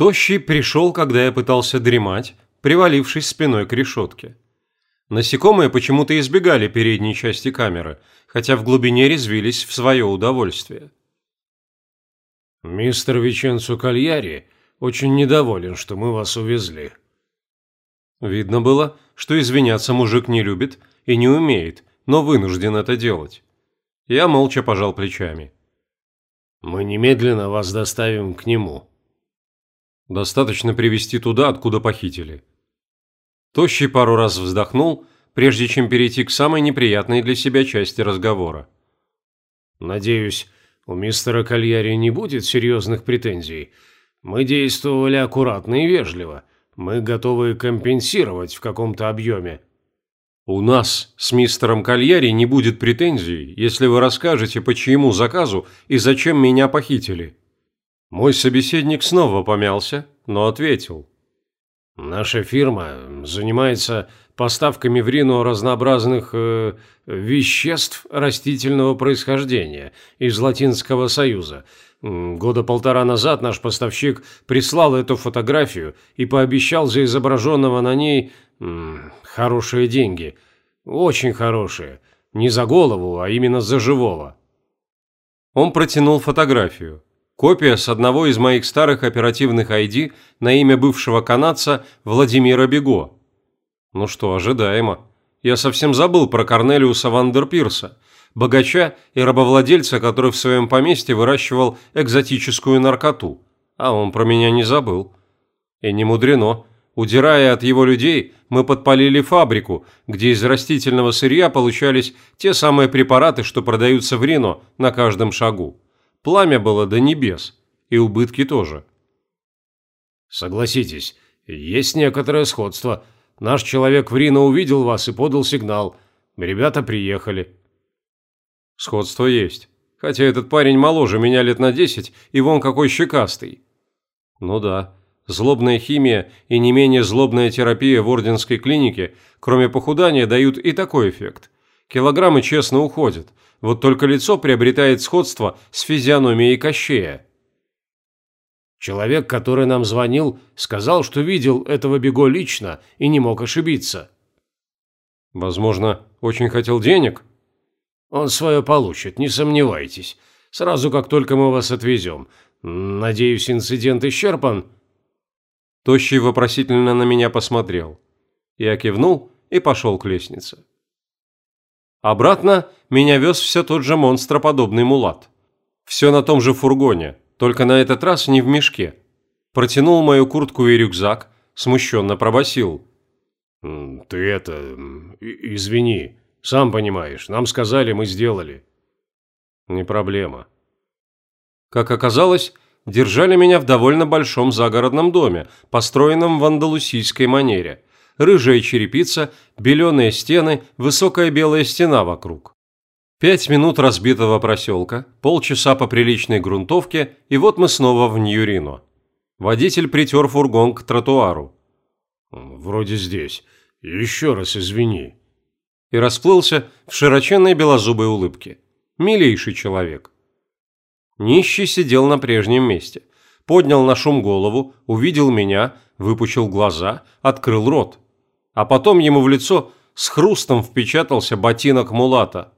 Тощий пришел, когда я пытался дремать, привалившись спиной к решетке. Насекомые почему-то избегали передней части камеры, хотя в глубине резвились в свое удовольствие. «Мистер Веченцо Кальяри очень недоволен, что мы вас увезли». Видно было, что извиняться мужик не любит и не умеет, но вынужден это делать. Я молча пожал плечами. «Мы немедленно вас доставим к нему». Достаточно привести туда, откуда похитили. Тощий пару раз вздохнул, прежде чем перейти к самой неприятной для себя части разговора. «Надеюсь, у мистера Кальяри не будет серьезных претензий. Мы действовали аккуратно и вежливо. Мы готовы компенсировать в каком-то объеме». «У нас с мистером Кальяри не будет претензий, если вы расскажете, по чьему заказу и зачем меня похитили». Мой собеседник снова помялся, но ответил. «Наша фирма занимается поставками в Рино разнообразных э, веществ растительного происхождения из Латинского Союза. Года полтора назад наш поставщик прислал эту фотографию и пообещал за изображенного на ней м, хорошие деньги. Очень хорошие. Не за голову, а именно за живого. Он протянул фотографию. Копия с одного из моих старых оперативных ID на имя бывшего канадца Владимира Бего. Ну что, ожидаемо. Я совсем забыл про Корнелиуса Вандерпирса, богача и рабовладельца, который в своем поместье выращивал экзотическую наркоту. А он про меня не забыл. И не мудрено. Удирая от его людей, мы подпалили фабрику, где из растительного сырья получались те самые препараты, что продаются в Рино на каждом шагу. Пламя было до небес, и убытки тоже. Согласитесь, есть некоторое сходство. Наш человек в Рино увидел вас и подал сигнал. Ребята приехали. Сходство есть. Хотя этот парень моложе меня лет на десять, и вон какой щекастый. Ну да, злобная химия и не менее злобная терапия в орденской клинике, кроме похудания, дают и такой эффект. Килограммы честно уходят, вот только лицо приобретает сходство с физиономией Кощея. Человек, который нам звонил, сказал, что видел этого Бего лично и не мог ошибиться. Возможно, очень хотел денег? Он свое получит, не сомневайтесь. Сразу, как только мы вас отвезем. Надеюсь, инцидент исчерпан?» Тощий вопросительно на меня посмотрел. Я кивнул и пошел к лестнице. Обратно меня вез все тот же монстроподобный мулат. Все на том же фургоне, только на этот раз не в мешке. Протянул мою куртку и рюкзак, смущенно пробасил. «Ты это... извини, сам понимаешь, нам сказали, мы сделали». «Не проблема». Как оказалось, держали меня в довольно большом загородном доме, построенном в андалусийской манере – рыжая черепица, беленые стены, высокая белая стена вокруг. Пять минут разбитого проселка, полчаса по приличной грунтовке, и вот мы снова в Ньюрино. Водитель притер фургон к тротуару. «Вроде здесь. Еще раз извини». И расплылся в широченной белозубой улыбке. Милейший человек. Нищий сидел на прежнем месте. Поднял на шум голову, увидел меня, выпучил глаза, открыл рот а потом ему в лицо с хрустом впечатался ботинок мулата.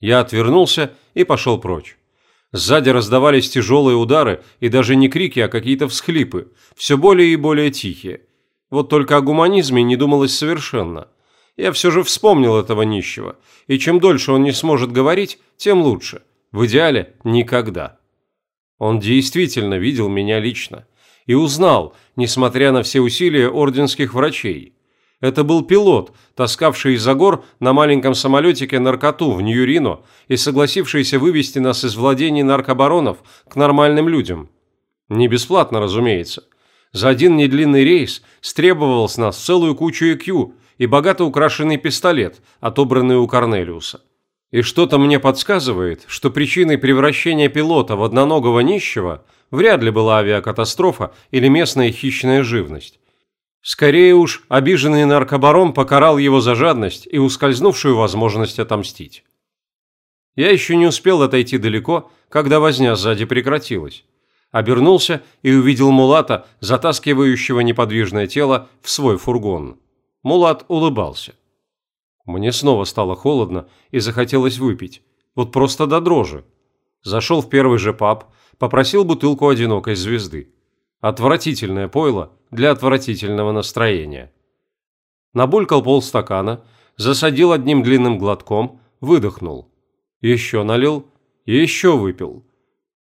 Я отвернулся и пошел прочь. Сзади раздавались тяжелые удары и даже не крики, а какие-то всхлипы, все более и более тихие. Вот только о гуманизме не думалось совершенно. Я все же вспомнил этого нищего, и чем дольше он не сможет говорить, тем лучше. В идеале – никогда. Он действительно видел меня лично и узнал, несмотря на все усилия орденских врачей. Это был пилот, таскавший из-за гор на маленьком самолетике наркоту в Нью-Рино и согласившийся вывести нас из владений наркобаронов к нормальным людям. Не бесплатно, разумеется. За один недлинный рейс стребовал с нас целую кучу ЭКЮ и богато украшенный пистолет, отобранный у Корнелиуса. И что-то мне подсказывает, что причиной превращения пилота в одноногого нищего вряд ли была авиакатастрофа или местная хищная живность. Скорее уж, обиженный наркобарон покарал его за жадность и ускользнувшую возможность отомстить. Я еще не успел отойти далеко, когда возня сзади прекратилась. Обернулся и увидел Мулата, затаскивающего неподвижное тело в свой фургон. Мулат улыбался. Мне снова стало холодно и захотелось выпить. Вот просто до дрожи. Зашел в первый же паб, попросил бутылку одинокой звезды. Отвратительное пойло для отвратительного настроения. Набулькал полстакана, засадил одним длинным глотком, выдохнул. Еще налил, еще выпил.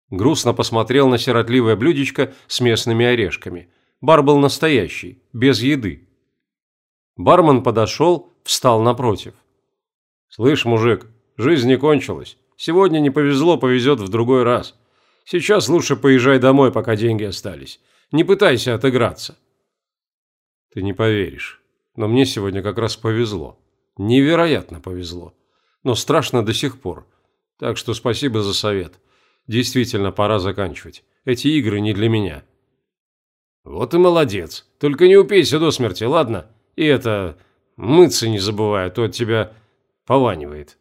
Грустно посмотрел на сиротливое блюдечко с местными орешками. Бар был настоящий, без еды. Бармен подошел, встал напротив. «Слышь, мужик, жизнь не кончилась. Сегодня не повезло, повезет в другой раз. Сейчас лучше поезжай домой, пока деньги остались. Не пытайся отыграться». «Ты не поверишь, но мне сегодня как раз повезло. Невероятно повезло. Но страшно до сих пор. Так что спасибо за совет. Действительно, пора заканчивать. Эти игры не для меня». «Вот и молодец. Только не упейся до смерти, ладно?» И это, мыться не забывай, а то от тебя пованивает.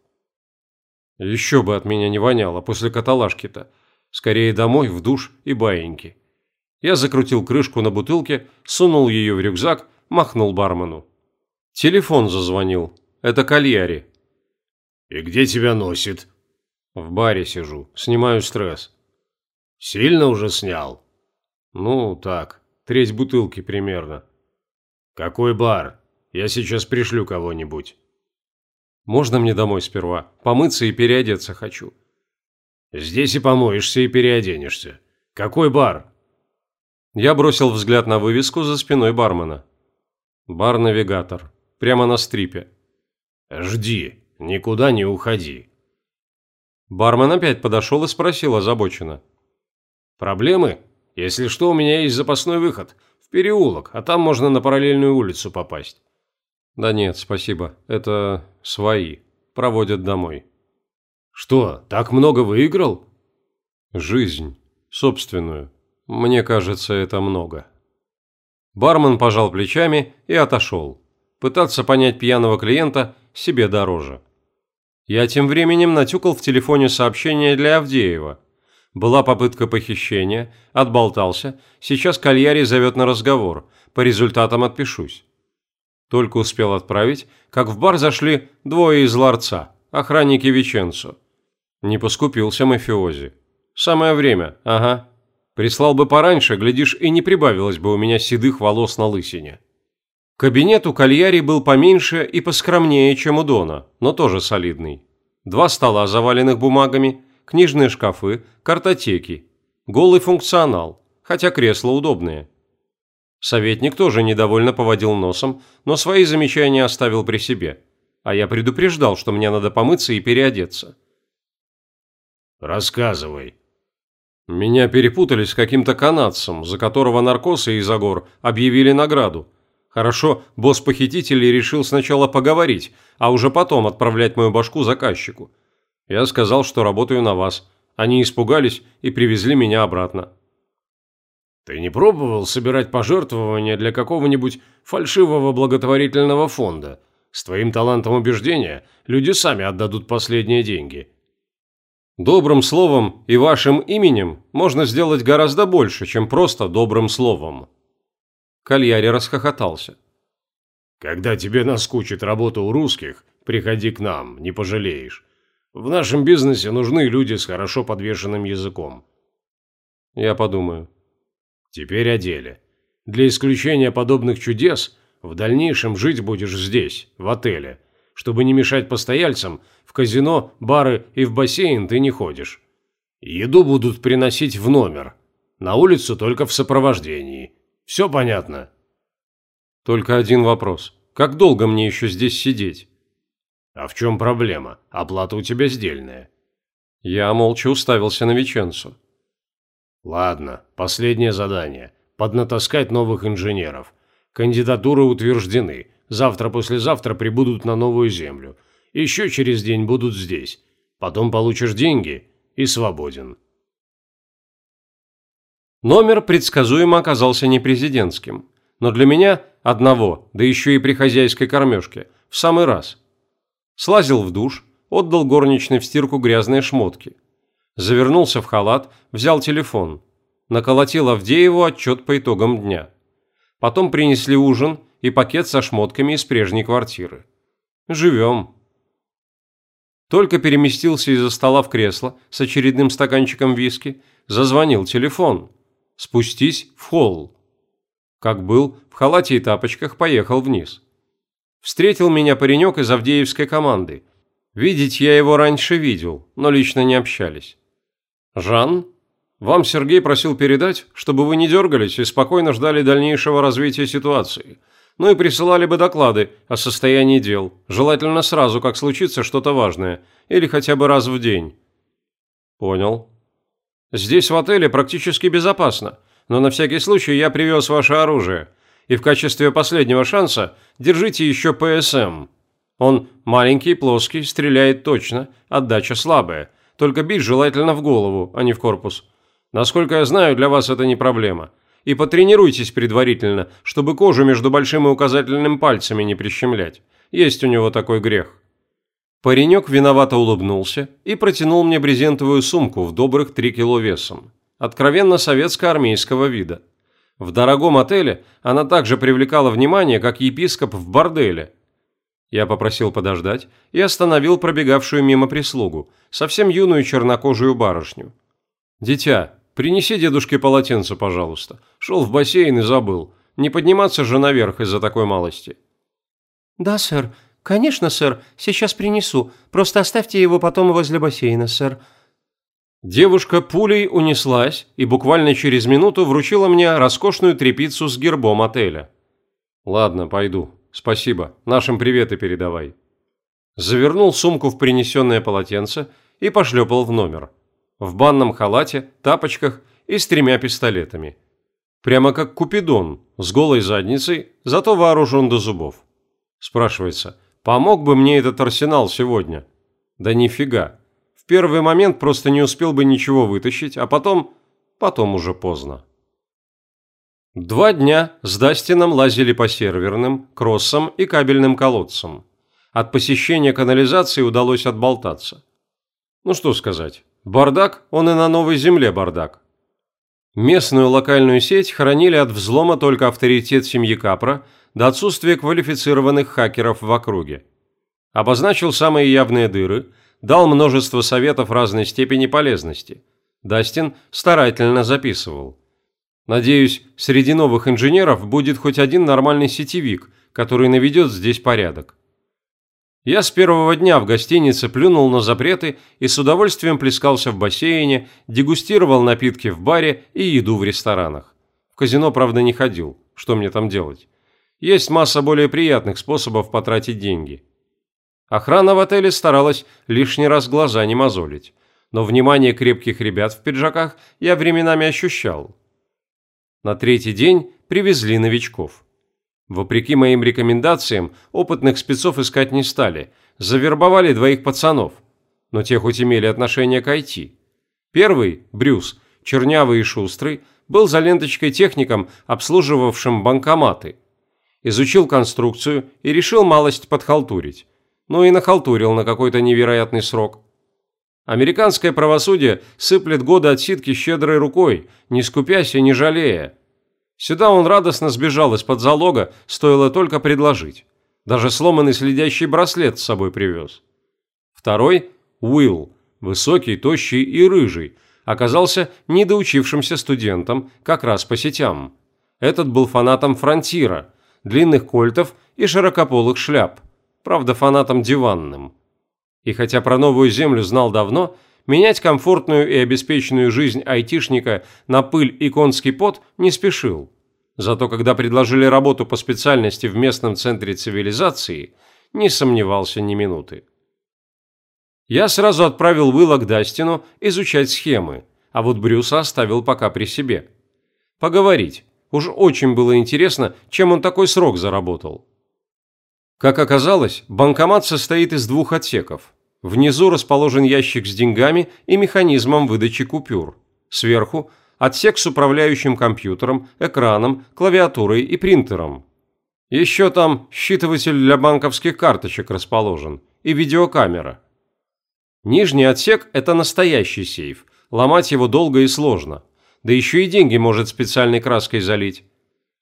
Еще бы от меня не воняло после каталажки-то. Скорее домой, в душ и баиньки. Я закрутил крышку на бутылке, сунул ее в рюкзак, махнул бармену. Телефон зазвонил. Это кальяри. «И где тебя носит?» «В баре сижу. Снимаю стресс». «Сильно уже снял?» «Ну, так. Треть бутылки примерно». «Какой бар? Я сейчас пришлю кого-нибудь». «Можно мне домой сперва? Помыться и переодеться хочу». «Здесь и помоешься, и переоденешься. Какой бар?» Я бросил взгляд на вывеску за спиной бармена. «Бар-навигатор. Прямо на стрипе». «Жди. Никуда не уходи». Бармен опять подошел и спросил озабоченно. «Проблемы? Если что, у меня есть запасной выход переулок, а там можно на параллельную улицу попасть». «Да нет, спасибо. Это свои. Проводят домой». «Что, так много выиграл?» «Жизнь. Собственную. Мне кажется, это много». Бармен пожал плечами и отошел. Пытаться понять пьяного клиента себе дороже. Я тем временем натюкал в телефоне сообщение для Авдеева – была попытка похищения, отболтался, сейчас Кальяри зовет на разговор, по результатам отпишусь. Только успел отправить, как в бар зашли двое из ларца, охранники Веченцо. Не поскупился мафиози. Самое время, ага. Прислал бы пораньше, глядишь, и не прибавилось бы у меня седых волос на лысине. Кабинет у Кальяри был поменьше и поскромнее, чем у Дона, но тоже солидный. Два стола, заваленных бумагами – книжные шкафы, картотеки. Голый функционал, хотя кресла удобные. Советник тоже недовольно поводил носом, но свои замечания оставил при себе. А я предупреждал, что мне надо помыться и переодеться. «Рассказывай». Меня перепутали с каким-то канадцем, за которого наркосы и Загор объявили награду. Хорошо, босс похитителей решил сначала поговорить, а уже потом отправлять мою башку заказчику. Я сказал, что работаю на вас. Они испугались и привезли меня обратно. Ты не пробовал собирать пожертвования для какого-нибудь фальшивого благотворительного фонда? С твоим талантом убеждения люди сами отдадут последние деньги. Добрым словом и вашим именем можно сделать гораздо больше, чем просто добрым словом. Кальяри расхохотался. Когда тебе наскучит работа у русских, приходи к нам, не пожалеешь. В нашем бизнесе нужны люди с хорошо подвешенным языком. Я подумаю. Теперь о деле. Для исключения подобных чудес в дальнейшем жить будешь здесь, в отеле. Чтобы не мешать постояльцам, в казино, бары и в бассейн ты не ходишь. Еду будут приносить в номер. На улицу только в сопровождении. Все понятно? Только один вопрос. Как долго мне еще здесь сидеть? «А в чем проблема? Оплата у тебя сдельная». Я молча уставился на Веченцу. «Ладно, последнее задание. Поднатаскать новых инженеров. Кандидатуры утверждены. Завтра-послезавтра прибудут на новую землю. Еще через день будут здесь. Потом получишь деньги и свободен». Номер предсказуемо оказался не президентским. Но для меня одного, да еще и при хозяйской кормежке, в самый раз – слазил в душ, отдал горничной в стирку грязные шмотки. Завернулся в халат, взял телефон. Наколотил Авдееву отчет по итогам дня. Потом принесли ужин и пакет со шмотками из прежней квартиры. Живем. Только переместился из-за стола в кресло с очередным стаканчиком виски, зазвонил телефон. Спустись в холл. Как был, в халате и тапочках поехал вниз. Встретил меня паренек из Авдеевской команды. Видеть я его раньше видел, но лично не общались. «Жан, вам Сергей просил передать, чтобы вы не дергались и спокойно ждали дальнейшего развития ситуации. Ну и присылали бы доклады о состоянии дел, желательно сразу, как случится что-то важное, или хотя бы раз в день». «Понял. Здесь в отеле практически безопасно, но на всякий случай я привез ваше оружие» и в качестве последнего шанса держите еще ПСМ. Он маленький, плоский, стреляет точно, отдача слабая. Только бить желательно в голову, а не в корпус. Насколько я знаю, для вас это не проблема. И потренируйтесь предварительно, чтобы кожу между большим и указательным пальцами не прищемлять. Есть у него такой грех. Паренек виновато улыбнулся и протянул мне брезентовую сумку в добрых 3 кило весом. Откровенно советско-армейского вида. В дорогом отеле она также привлекала внимание, как епископ в борделе. Я попросил подождать и остановил пробегавшую мимо прислугу, совсем юную чернокожую барышню. «Дитя, принеси дедушке полотенце, пожалуйста. Шел в бассейн и забыл. Не подниматься же наверх из-за такой малости». «Да, сэр. Конечно, сэр. Сейчас принесу. Просто оставьте его потом возле бассейна, сэр. Девушка пулей унеслась и буквально через минуту вручила мне роскошную трепицу с гербом отеля. «Ладно, пойду. Спасибо. Нашим приветы передавай». Завернул сумку в принесенное полотенце и пошлепал в номер. В банном халате, тапочках и с тремя пистолетами. Прямо как Купидон, с голой задницей, зато вооружен до зубов. Спрашивается, помог бы мне этот арсенал сегодня? Да нифига первый момент просто не успел бы ничего вытащить, а потом... потом уже поздно. Два дня с Дастином лазили по серверным, кроссам и кабельным колодцам. От посещения канализации удалось отболтаться. Ну что сказать, бардак, он и на новой земле бардак. Местную локальную сеть хранили от взлома только авторитет семьи Капра до отсутствия квалифицированных хакеров в округе. Обозначил самые явные дыры, дал множество советов разной степени полезности. Дастин старательно записывал. Надеюсь, среди новых инженеров будет хоть один нормальный сетевик, который наведет здесь порядок. Я с первого дня в гостинице плюнул на запреты и с удовольствием плескался в бассейне, дегустировал напитки в баре и еду в ресторанах. В казино, правда, не ходил. Что мне там делать? Есть масса более приятных способов потратить деньги. Охрана в отеле старалась лишний раз глаза не мозолить, но внимание крепких ребят в пиджаках я временами ощущал. На третий день привезли новичков. Вопреки моим рекомендациям, опытных спецов искать не стали, завербовали двоих пацанов, но те хоть имели отношение к IT. Первый, Брюс, чернявый и шустрый, был за ленточкой техником, обслуживавшим банкоматы. Изучил конструкцию и решил малость подхалтурить но и нахалтурил на какой-то невероятный срок. Американское правосудие сыплет годы отсидки щедрой рукой, не скупясь и не жалея. Сюда он радостно сбежал из-под залога, стоило только предложить. Даже сломанный следящий браслет с собой привез. Второй – Уилл, высокий, тощий и рыжий, оказался недоучившимся студентом как раз по сетям. Этот был фанатом фронтира, длинных кольтов и широкополых шляп – правда фанатом диванным. И хотя про новую землю знал давно, менять комфортную и обеспеченную жизнь айтишника на пыль и конский пот не спешил. Зато когда предложили работу по специальности в местном центре цивилизации, не сомневался ни минуты. Я сразу отправил Уилла к Дастину изучать схемы, а вот Брюса оставил пока при себе. Поговорить. Уж очень было интересно, чем он такой срок заработал. Как оказалось, банкомат состоит из двух отсеков. Внизу расположен ящик с деньгами и механизмом выдачи купюр. Сверху – отсек с управляющим компьютером, экраном, клавиатурой и принтером. Еще там считыватель для банковских карточек расположен и видеокамера. Нижний отсек – это настоящий сейф, ломать его долго и сложно. да еще и деньги может специальной краской залить.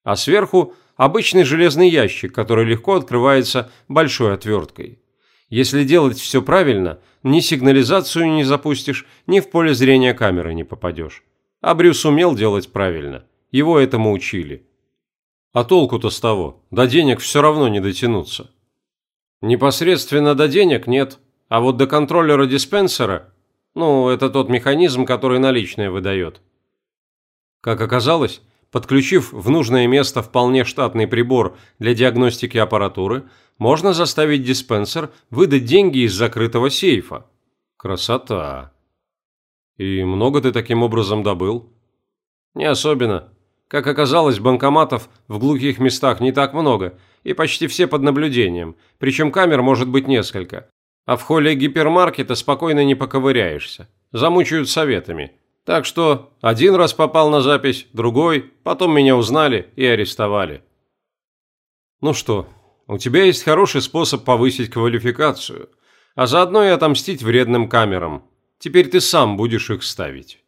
А сверху обычный железный ящик, который легко открывается большой отверткой. Если делать все правильно, ни сигнализацию не запустишь, ни в поле зрения камеры не попадешь. А Брюс умел делать правильно. Его этому учили. А толку-то с того? До денег все равно не дотянуться. Непосредственно до денег нет, а вот до контроллера диспенсера, ну, это тот механизм, который наличные выдает. Как оказалось, подключив в нужное место вполне штатный прибор для диагностики аппаратуры, можно заставить диспенсер выдать деньги из закрытого сейфа. Красота. И много ты таким образом добыл? Не особенно. Как оказалось, банкоматов в глухих местах не так много, и почти все под наблюдением, причем камер может быть несколько. А в холле гипермаркета спокойно не поковыряешься. Замучают советами. Так что один раз попал на запись, другой, потом меня узнали и арестовали. Ну что, у тебя есть хороший способ повысить квалификацию, а заодно и отомстить вредным камерам. Теперь ты сам будешь их ставить.